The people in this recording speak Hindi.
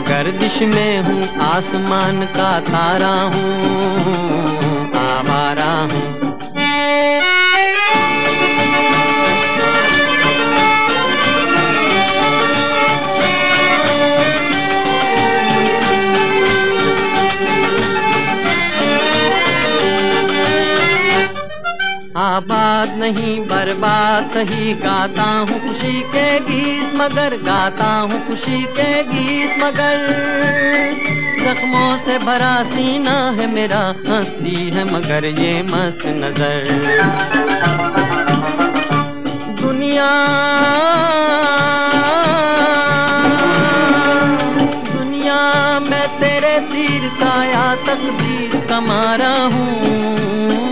गर्दिश में हूँ आसमान का तारा हूँ। आबाद नहीं, बर्बाद, सही गाता हूँ खुशी के गीत, मगर गाता हूँ खुशी के गीत, मगर। जख्मों से भरा सीना है मेरा, हंसती है मगर ये मस्त नज़र। दुनिया दुनिया, मैं तेरे तीर का या तकदीर कमा रहा हूँ।